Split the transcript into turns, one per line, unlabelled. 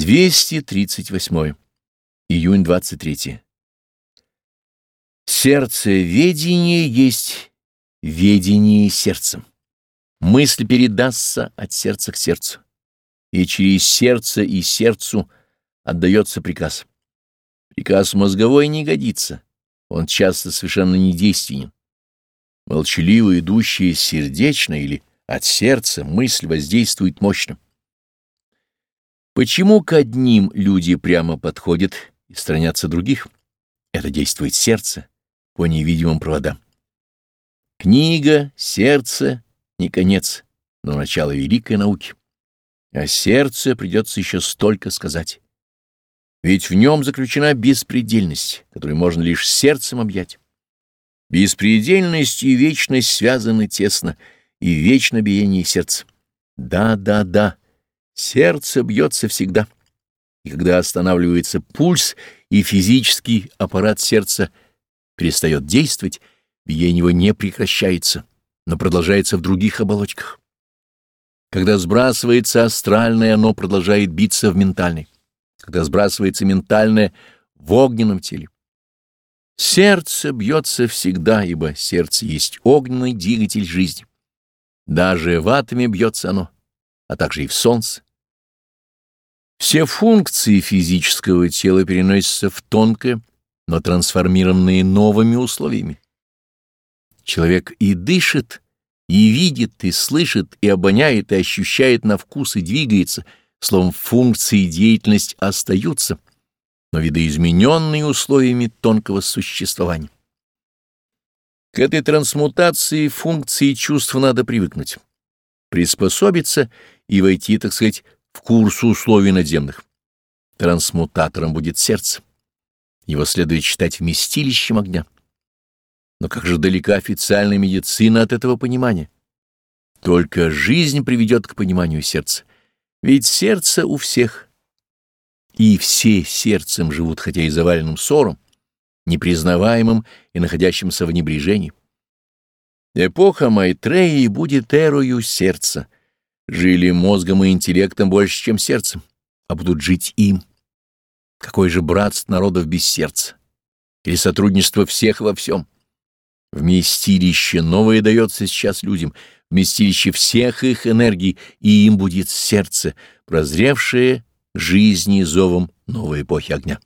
238. Июнь 23. Сердце ведение есть ведение сердцем. Мысль передастся от сердца к сердцу, и через сердце и сердцу отдается приказ. Приказ мозговой не годится, он часто совершенно недейственен. Молчаливо идущая сердечно или от сердца мысль воздействует мощно. Почему к одним люди прямо подходят и странятся других? Это действует сердце по невидимым проводам. Книга, сердце — не конец, но начало великой науки. А сердце придется еще столько сказать. Ведь в нем заключена беспредельность, которую можно лишь сердцем объять. Беспредельность и вечность связаны тесно, и вечно биение сердца. Да, да, да. Сердце бьется всегда. И когда останавливается пульс и физический аппарат сердца перестает действовать, биение его не прекращается, но продолжается в других оболочках. Когда сбрасывается астральное, оно продолжает биться в ментальной. Когда сбрасывается ментальное, в огненном теле. Сердце бьется всегда, ибо сердце есть огненный двигатель жизни. Даже в атоме бьется оно, а также и в солнце. Все функции физического тела переносятся в тонкое, но трансформированные новыми условиями. Человек и дышит, и видит, и слышит, и обоняет, и ощущает на вкус, и двигается, словом, функции и деятельность остаются, но видоизмененные условиями тонкого существования. К этой трансмутации функций и чувств надо привыкнуть, приспособиться и войти, так сказать, в курс условий надземных. Трансмутатором будет сердце. Его следует считать вместилищем огня. Но как же далека официальная медицина от этого понимания? Только жизнь приведет к пониманию сердца. Ведь сердце у всех. И все сердцем живут, хотя и заваленным ссором, непризнаваемым и находящимся в небрежении. Эпоха Майтреи будет эрою сердца — жили мозгом и интеллектом больше, чем сердцем, а будут жить им. Какое же братство народов без сердца? Или сотрудничество всех во всем? Вместилище новое дается сейчас людям, вместилище всех их энергий, и им будет сердце, прозревшее жизни зовом новой эпохи огня.